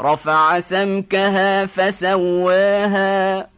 رفع سمكها فسواها